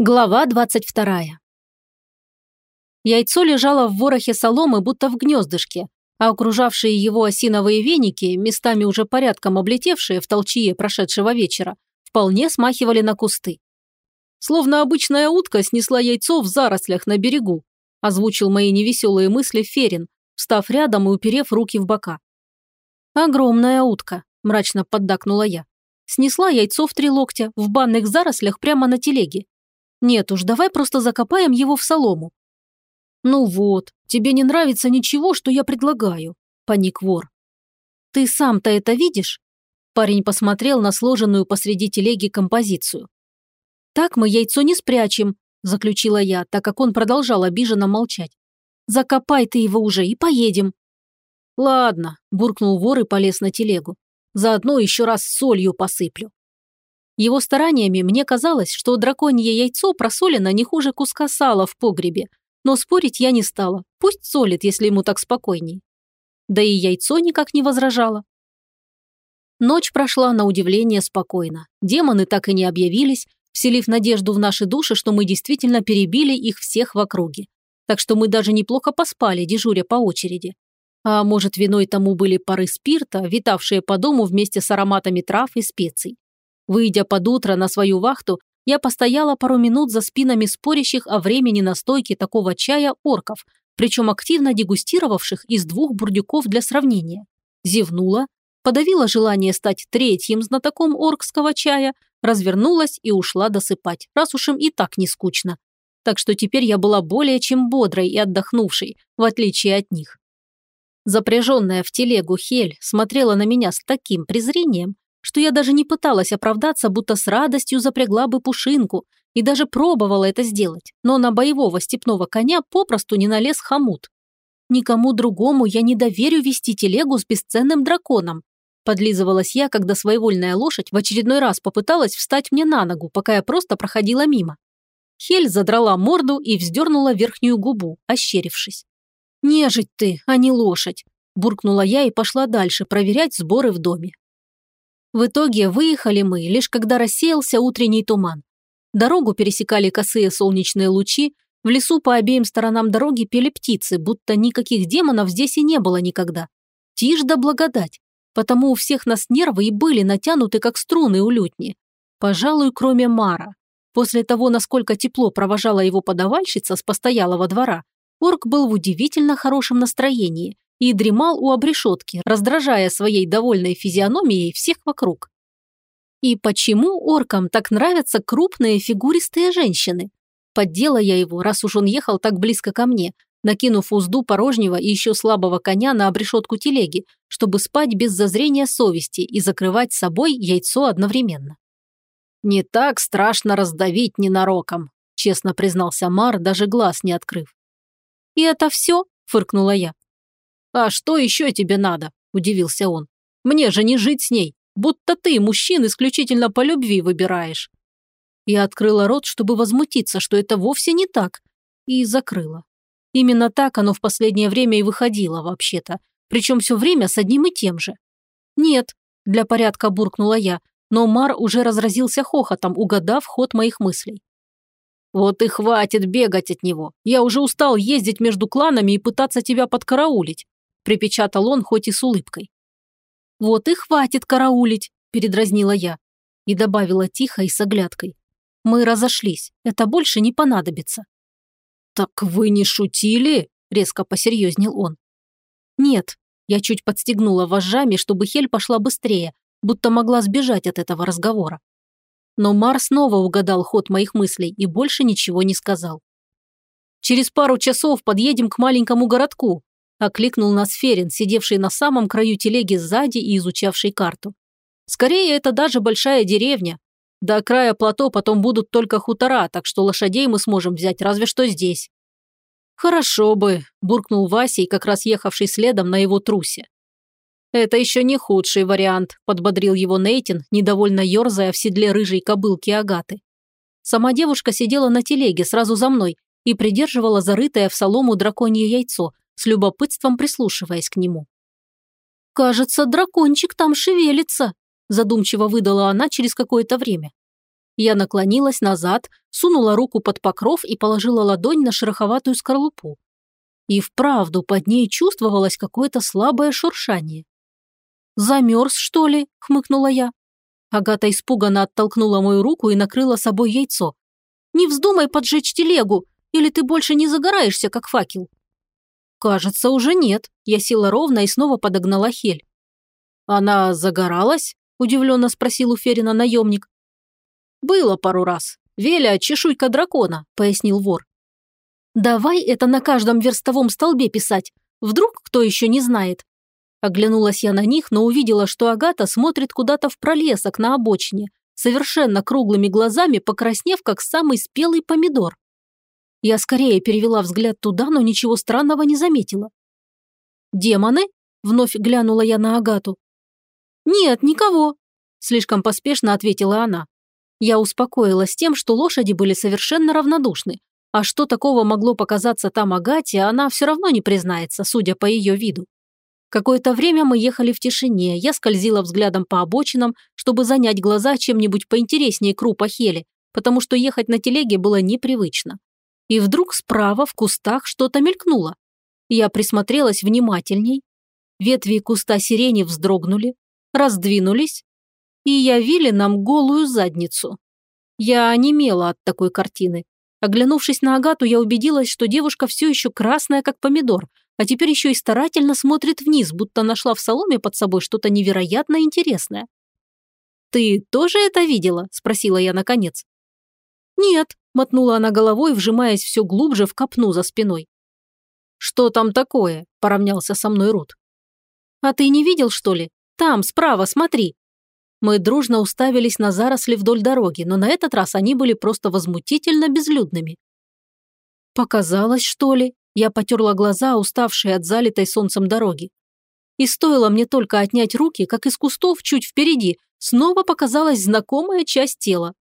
Глава 22. Яйцо лежало в ворохе соломы, будто в гнездышке, а окружавшие его осиновые веники, местами уже порядком облетевшие в толчье прошедшего вечера, вполне смахивали на кусты. Словно обычная утка снесла яйцо в зарослях на берегу, озвучил мои невеселые мысли Ферин, встав рядом и уперев руки в бока. «Огромная утка», – мрачно поддакнула я. Снесла яйцо в три локтя в банных зарослях прямо на телеге. Нет уж, давай просто закопаем его в солому. Ну вот, тебе не нравится ничего, что я предлагаю, паник вор. Ты сам-то это видишь? Парень посмотрел на сложенную посреди телеги композицию. Так мы яйцо не спрячем, заключила я, так как он продолжал обиженно молчать. Закопай ты его уже и поедем. Ладно, буркнул вор и полез на телегу. Заодно еще раз солью посыплю. Его стараниями мне казалось, что драконье яйцо просолено не хуже куска сала в погребе, но спорить я не стала, пусть солит, если ему так спокойней. Да и яйцо никак не возражало. Ночь прошла на удивление спокойно. Демоны так и не объявились, вселив надежду в наши души, что мы действительно перебили их всех в округе. Так что мы даже неплохо поспали, дежуря по очереди. А может, виной тому были пары спирта, витавшие по дому вместе с ароматами трав и специй. Выйдя под утро на свою вахту, я постояла пару минут за спинами спорящих о времени настойки такого чая орков, причем активно дегустировавших из двух бурдюков для сравнения. Зевнула, подавила желание стать третьим знатоком оркского чая, развернулась и ушла досыпать, раз уж им и так не скучно. Так что теперь я была более чем бодрой и отдохнувшей, в отличие от них. Запряженная в телегу Хель смотрела на меня с таким презрением, что я даже не пыталась оправдаться, будто с радостью запрягла бы пушинку и даже пробовала это сделать, но на боевого степного коня попросту не налез хомут. Никому другому я не доверю вести телегу с бесценным драконом. Подлизывалась я, когда своевольная лошадь в очередной раз попыталась встать мне на ногу, пока я просто проходила мимо. Хель задрала морду и вздернула верхнюю губу, ощерившись. «Нежить ты, а не лошадь!» – буркнула я и пошла дальше проверять сборы в доме. В итоге выехали мы, лишь когда рассеялся утренний туман. Дорогу пересекали косые солнечные лучи, в лесу по обеим сторонам дороги пели птицы, будто никаких демонов здесь и не было никогда. Тишь да благодать. Потому у всех нас нервы и были натянуты, как струны у лютни. Пожалуй, кроме Мара. После того, насколько тепло провожала его подавальщица с постоялого двора, Орк был в удивительно хорошем настроении и дремал у обрешетки, раздражая своей довольной физиономией всех вокруг. И почему оркам так нравятся крупные фигуристые женщины? Поддела я его, раз уж он ехал так близко ко мне, накинув узду порожнего и еще слабого коня на обрешетку телеги, чтобы спать без зазрения совести и закрывать собой яйцо одновременно. «Не так страшно раздавить ненароком», – честно признался Мар, даже глаз не открыв. «И это все?» – фыркнула я. «А что еще тебе надо?» – удивился он. «Мне же не жить с ней, будто ты мужчин исключительно по любви выбираешь». Я открыла рот, чтобы возмутиться, что это вовсе не так, и закрыла. Именно так оно в последнее время и выходило, вообще-то, причем все время с одним и тем же. «Нет», – для порядка буркнула я, но Мар уже разразился хохотом, угадав ход моих мыслей. «Вот и хватит бегать от него. Я уже устал ездить между кланами и пытаться тебя подкараулить припечатал он хоть и с улыбкой. «Вот и хватит караулить», – передразнила я и добавила тихо и с оглядкой. «Мы разошлись, это больше не понадобится». «Так вы не шутили?» – резко посерьезнел он. «Нет», – я чуть подстегнула вожжами, чтобы Хель пошла быстрее, будто могла сбежать от этого разговора. Но Мар снова угадал ход моих мыслей и больше ничего не сказал. «Через пару часов подъедем к маленькому городку», окликнул нас Ферин, сидевший на самом краю телеги сзади и изучавший карту. Скорее, это даже большая деревня. До края плато потом будут только хутора, так что лошадей мы сможем взять разве что здесь. «Хорошо бы», – буркнул Васей, как раз ехавший следом на его трусе. «Это еще не худший вариант», – подбодрил его Нейтин, недовольно ерзая в седле рыжей кобылки Агаты. Сама девушка сидела на телеге сразу за мной и придерживала зарытое в солому драконье яйцо, с любопытством прислушиваясь к нему. «Кажется, дракончик там шевелится», задумчиво выдала она через какое-то время. Я наклонилась назад, сунула руку под покров и положила ладонь на шероховатую скорлупу. И вправду под ней чувствовалось какое-то слабое шуршание. «Замерз, что ли?» – хмыкнула я. Агата испуганно оттолкнула мою руку и накрыла собой яйцо. «Не вздумай поджечь телегу, или ты больше не загораешься, как факел?» «Кажется, уже нет», – я села ровно и снова подогнала Хель. «Она загоралась?» – удивленно спросил у Ферина наемник. «Было пару раз. Веля – чешуйка дракона», – пояснил вор. «Давай это на каждом верстовом столбе писать. Вдруг кто еще не знает?» Оглянулась я на них, но увидела, что Агата смотрит куда-то в пролесок на обочине, совершенно круглыми глазами, покраснев, как самый спелый помидор. Я скорее перевела взгляд туда, но ничего странного не заметила. «Демоны?» – вновь глянула я на Агату. «Нет, никого», – слишком поспешно ответила она. Я успокоилась тем, что лошади были совершенно равнодушны, а что такого могло показаться там Агате, она все равно не признается, судя по ее виду. Какое-то время мы ехали в тишине, я скользила взглядом по обочинам, чтобы занять глаза чем-нибудь поинтереснее крупа Хели, потому что ехать на телеге было непривычно. И вдруг справа в кустах что-то мелькнуло. Я присмотрелась внимательней. Ветви куста сирени вздрогнули, раздвинулись, и явили нам голую задницу. Я онемела от такой картины. Оглянувшись на Агату, я убедилась, что девушка все еще красная, как помидор, а теперь еще и старательно смотрит вниз, будто нашла в соломе под собой что-то невероятно интересное. «Ты тоже это видела?» – спросила я наконец. «Нет», – мотнула она головой, вжимаясь все глубже в копну за спиной. «Что там такое?» – поравнялся со мной Рут. «А ты не видел, что ли? Там, справа, смотри!» Мы дружно уставились на заросли вдоль дороги, но на этот раз они были просто возмутительно безлюдными. «Показалось, что ли?» Я потерла глаза, уставшие от залитой солнцем дороги. И стоило мне только отнять руки, как из кустов чуть впереди снова показалась знакомая часть тела.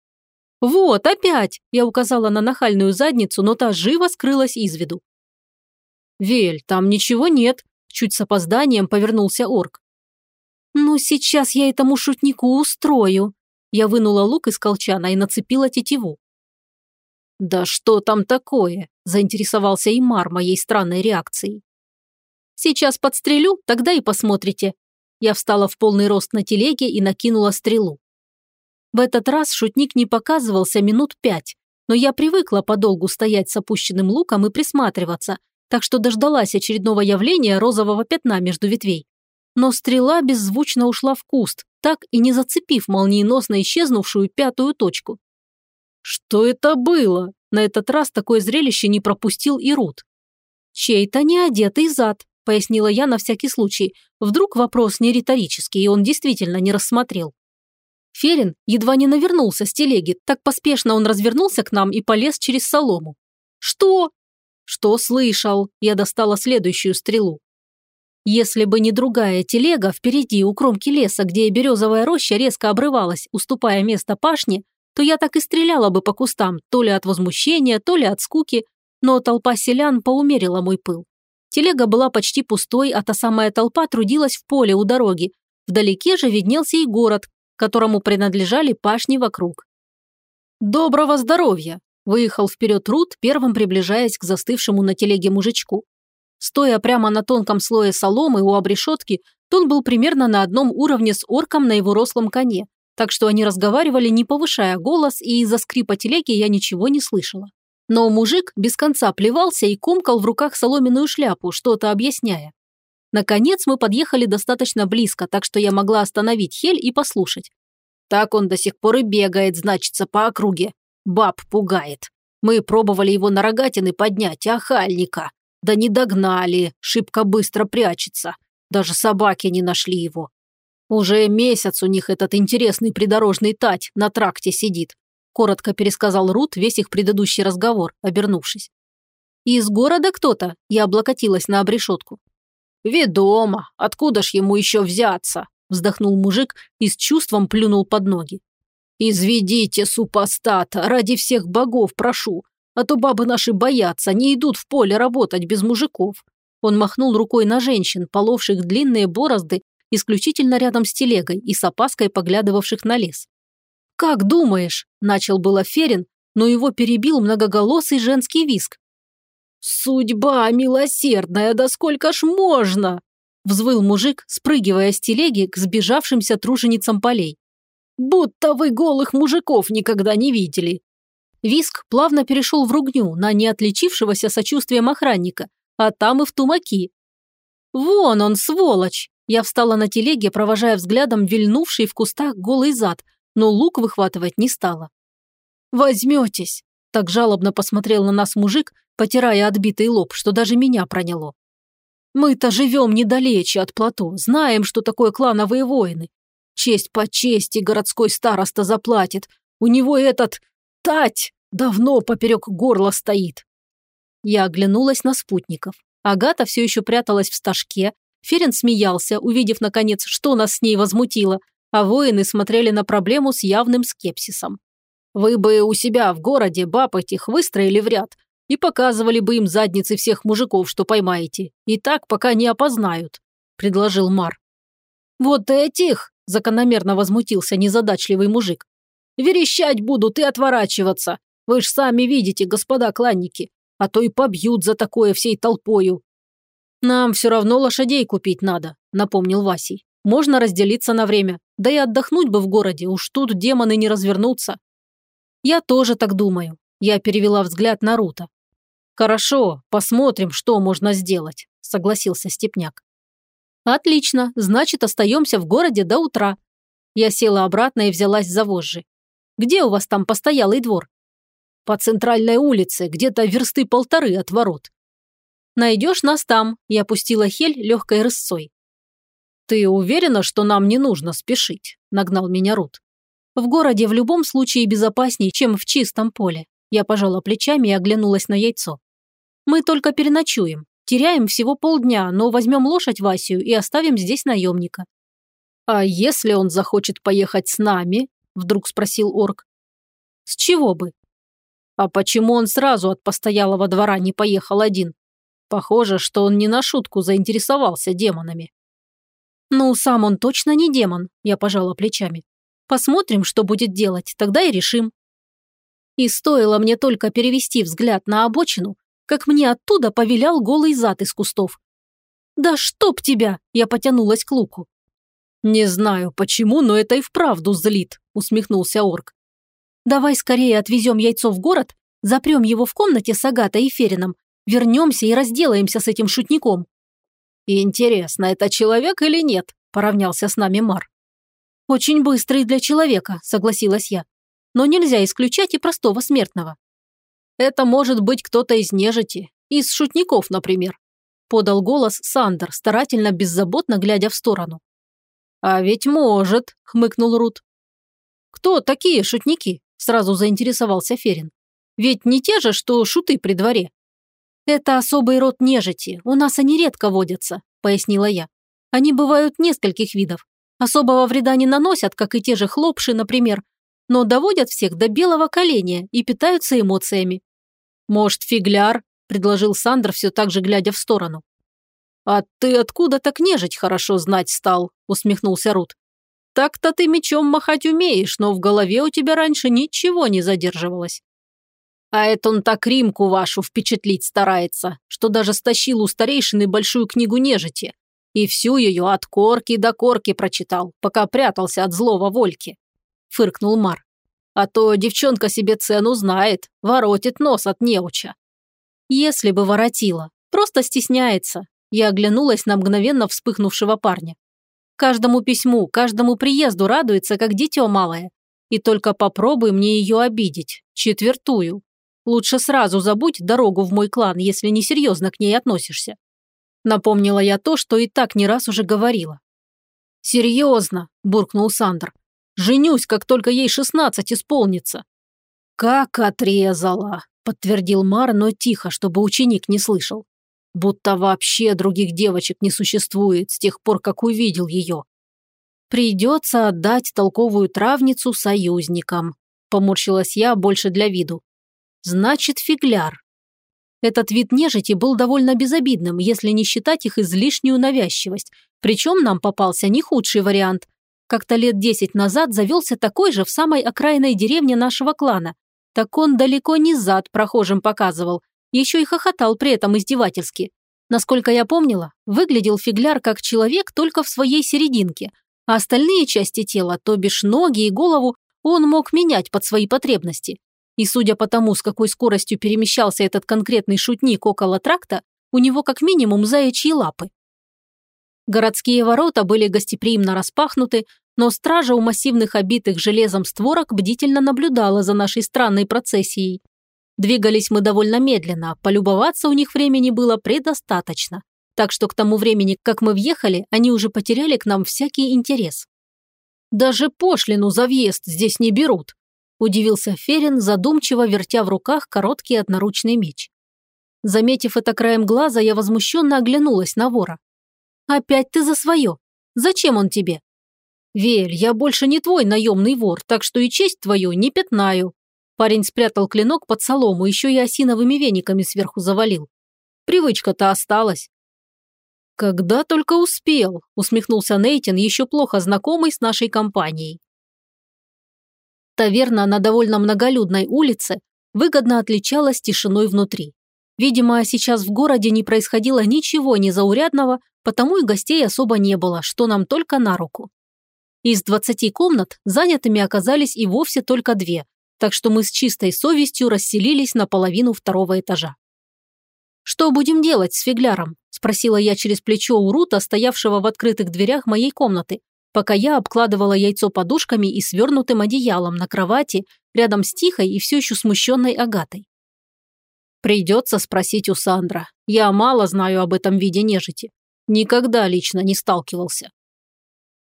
«Вот, опять!» – я указала на нахальную задницу, но та живо скрылась из виду. «Вель, там ничего нет», – чуть с опозданием повернулся орк. «Ну, сейчас я этому шутнику устрою». Я вынула лук из колчана и нацепила тетиву. «Да что там такое?» – заинтересовался Имар моей странной реакцией. «Сейчас подстрелю, тогда и посмотрите». Я встала в полный рост на телеге и накинула стрелу. В этот раз шутник не показывался минут пять, но я привыкла подолгу стоять с опущенным луком и присматриваться, так что дождалась очередного явления розового пятна между ветвей. Но стрела беззвучно ушла в куст, так и не зацепив молниеносно исчезнувшую пятую точку. Что это было? На этот раз такое зрелище не пропустил и Рут. Чей-то неодетый зад, пояснила я на всякий случай. Вдруг вопрос не риторический, и он действительно не рассмотрел. Ферин едва не навернулся с телеги, так поспешно он развернулся к нам и полез через солому. «Что?» «Что слышал?» Я достала следующую стрелу. Если бы не другая телега впереди у кромки леса, где березовая роща резко обрывалась, уступая место пашне, то я так и стреляла бы по кустам, то ли от возмущения, то ли от скуки, но толпа селян поумерила мой пыл. Телега была почти пустой, а та самая толпа трудилась в поле у дороги. Вдалеке же виднелся и город, которому принадлежали пашни вокруг. «Доброго здоровья!» – выехал вперед Рут, первым приближаясь к застывшему на телеге мужичку. Стоя прямо на тонком слое соломы у обрешетки, тон был примерно на одном уровне с орком на его рослом коне, так что они разговаривали, не повышая голос, и из-за скрипа телеги я ничего не слышала. Но мужик без конца плевался и комкал в руках соломенную шляпу, что-то объясняя. Наконец мы подъехали достаточно близко, так что я могла остановить Хель и послушать. Так он до сих пор и бегает, значится, по округе. Баб пугает. Мы пробовали его на рогатины поднять, ахальника. Да не догнали, шибко быстро прячется. Даже собаки не нашли его. «Уже месяц у них этот интересный придорожный тать на тракте сидит», коротко пересказал Рут весь их предыдущий разговор, обернувшись. «Из города кто-то?» Я облокотилась на обрешетку. «Ведомо. Откуда ж ему еще взяться?» вздохнул мужик и с чувством плюнул под ноги. «Изведите супостата, ради всех богов прошу, а то бабы наши боятся, не идут в поле работать без мужиков». Он махнул рукой на женщин, половших длинные борозды исключительно рядом с телегой и с опаской поглядывавших на лес. «Как думаешь?» – начал было Ферин, но его перебил многоголосый женский виск. «Судьба милосердная, да сколько ж можно!» – взвыл мужик, спрыгивая с телеги к сбежавшимся труженицам полей. «Будто вы голых мужиков никогда не видели!» Виск плавно перешел в ругню на неотличившегося сочувствием охранника, а там и в тумаки. «Вон он, сволочь!» Я встала на телеге, провожая взглядом вильнувший в кустах голый зад, но лук выхватывать не стала. «Возьметесь!» – так жалобно посмотрел на нас мужик, потирая отбитый лоб, что даже меня проняло. «Мы-то живем недалече от плато, знаем, что такое клановые воины. Честь по чести городской староста заплатит. У него этот... Тать давно поперек горла стоит». Я оглянулась на спутников. Агата все еще пряталась в стажке, Ферин смеялся, увидев, наконец, что нас с ней возмутило, а воины смотрели на проблему с явным скепсисом. Вы бы у себя в городе баб этих выстроили в ряд и показывали бы им задницы всех мужиков, что поймаете. И так, пока не опознают», – предложил Мар. «Вот этих!» – закономерно возмутился незадачливый мужик. «Верещать будут и отворачиваться. Вы ж сами видите, господа кланники, а то и побьют за такое всей толпою». «Нам все равно лошадей купить надо», – напомнил Васий. «Можно разделиться на время. Да и отдохнуть бы в городе, уж тут демоны не развернутся». «Я тоже так думаю», – я перевела взгляд на Рута. «Хорошо, посмотрим, что можно сделать», – согласился Степняк. «Отлично, значит, остаемся в городе до утра». Я села обратно и взялась за вожжи. «Где у вас там постоялый двор?» «По центральной улице, где-то версты полторы от ворот». «Найдешь нас там», – я пустила хель легкой рысцой. «Ты уверена, что нам не нужно спешить?» – нагнал меня Рут. В городе в любом случае безопаснее, чем в чистом поле. Я пожала плечами и оглянулась на яйцо. Мы только переночуем. Теряем всего полдня, но возьмем лошадь Васю и оставим здесь наемника. «А если он захочет поехать с нами?» – вдруг спросил орк. «С чего бы?» «А почему он сразу от постоялого двора не поехал один? Похоже, что он не на шутку заинтересовался демонами». «Ну, сам он точно не демон», – я пожала плечами. Посмотрим, что будет делать, тогда и решим. И стоило мне только перевести взгляд на обочину, как мне оттуда повилял голый зад из кустов. «Да чтоб тебя!» – я потянулась к луку. «Не знаю, почему, но это и вправду злит», – усмехнулся орк. «Давай скорее отвезем яйцо в город, запрем его в комнате с Агатой и Ферином, вернемся и разделаемся с этим шутником». «Интересно, это человек или нет?» – поравнялся с нами Мар. «Очень быстрый для человека», – согласилась я. «Но нельзя исключать и простого смертного». «Это может быть кто-то из нежити, из шутников, например», – подал голос Сандер, старательно беззаботно глядя в сторону. «А ведь может», – хмыкнул Рут. «Кто такие шутники?» – сразу заинтересовался Ферин. «Ведь не те же, что шуты при дворе». «Это особый род нежити, у нас они редко водятся», – пояснила я. «Они бывают нескольких видов. Особого вреда не наносят, как и те же хлопши, например, но доводят всех до белого коленя и питаются эмоциями. «Может, фигляр?» – предложил Сандр, все так же глядя в сторону. «А ты откуда так нежить хорошо знать стал?» – усмехнулся Рут. «Так-то ты мечом махать умеешь, но в голове у тебя раньше ничего не задерживалось». «А это он так Римку вашу впечатлить старается, что даже стащил у старейшины большую книгу нежити, и всю ее от корки до корки прочитал, пока прятался от злого Вольки», – фыркнул Мар. «А то девчонка себе цену знает, воротит нос от неуча». «Если бы воротила, просто стесняется», – я оглянулась на мгновенно вспыхнувшего парня. «Каждому письму, каждому приезду радуется, как дитё малое. И только попробуй мне ее обидеть, четвертую. Лучше сразу забудь дорогу в мой клан, если несерьезно к ней относишься. Напомнила я то, что и так не раз уже говорила. «Серьезно», – буркнул Сандр. «Женюсь, как только ей шестнадцать исполнится». «Как отрезала», – подтвердил Мар, но тихо, чтобы ученик не слышал. «Будто вообще других девочек не существует с тех пор, как увидел ее». «Придется отдать толковую травницу союзникам», – поморщилась я больше для виду. «Значит, фигляр. Этот вид нежити был довольно безобидным, если не считать их излишнюю навязчивость. Причем нам попался не худший вариант. Как-то лет десять назад завелся такой же в самой окраинной деревне нашего клана. Так он далеко не зад прохожим показывал, еще и хохотал при этом издевательски. Насколько я помнила, выглядел фигляр как человек только в своей серединке, а остальные части тела, то бишь ноги и голову, он мог менять под свои потребности. И судя по тому, с какой скоростью перемещался этот конкретный шутник около тракта, у него как минимум заячьи лапы. Городские ворота были гостеприимно распахнуты, но стража у массивных обитых железом створок бдительно наблюдала за нашей странной процессией. Двигались мы довольно медленно, полюбоваться у них времени было предостаточно. Так что к тому времени, как мы въехали, они уже потеряли к нам всякий интерес. «Даже пошлину за въезд здесь не берут», – удивился Ферин, задумчиво вертя в руках короткий одноручный меч. Заметив это краем глаза, я возмущенно оглянулась на вора. «Опять ты за свое. Зачем он тебе?» «Вель, я больше не твой наемный вор, так что и честь твою не пятнаю». Парень спрятал клинок под солому, еще и осиновыми вениками сверху завалил. Привычка-то осталась. «Когда только успел», – усмехнулся Нейтин, еще плохо знакомый с нашей компанией. Таверна на довольно многолюдной улице выгодно отличалась тишиной внутри. Видимо, сейчас в городе не происходило ничего незаурядного, потому и гостей особо не было, что нам только на руку. Из 20 комнат занятыми оказались и вовсе только две, так что мы с чистой совестью расселились на половину второго этажа. «Что будем делать с фигляром?» – спросила я через плечо у Рута, стоявшего в открытых дверях моей комнаты, пока я обкладывала яйцо подушками и свернутым одеялом на кровати рядом с тихой и все еще смущенной Агатой. Придется спросить у Сандра. Я мало знаю об этом виде нежити. Никогда лично не сталкивался.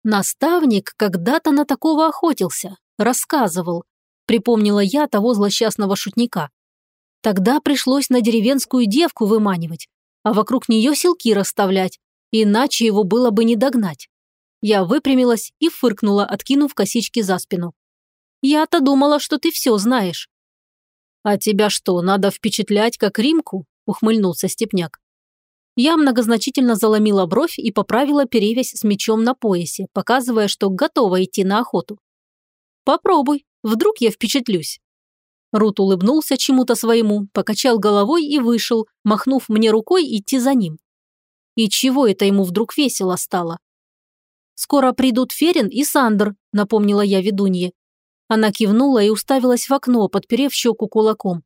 Наставник когда-то на такого охотился, рассказывал. Припомнила я того злосчастного шутника. Тогда пришлось на деревенскую девку выманивать, а вокруг нее селки расставлять, иначе его было бы не догнать. Я выпрямилась и фыркнула, откинув косички за спину. «Я-то думала, что ты все знаешь». «А тебя что, надо впечатлять, как Римку?» – ухмыльнулся Степняк. Я многозначительно заломила бровь и поправила перевязь с мечом на поясе, показывая, что готова идти на охоту. «Попробуй, вдруг я впечатлюсь». Рут улыбнулся чему-то своему, покачал головой и вышел, махнув мне рукой идти за ним. И чего это ему вдруг весело стало? «Скоро придут Ферин и Сандер», – напомнила я ведунье. Она кивнула и уставилась в окно, подперев щеку кулаком.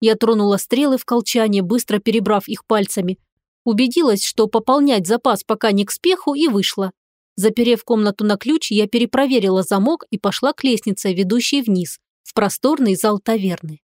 Я тронула стрелы в колчане, быстро перебрав их пальцами, Убедилась, что пополнять запас пока не к спеху, и вышла. Заперев комнату на ключ, я перепроверила замок и пошла к лестнице, ведущей вниз, в просторный зал таверны.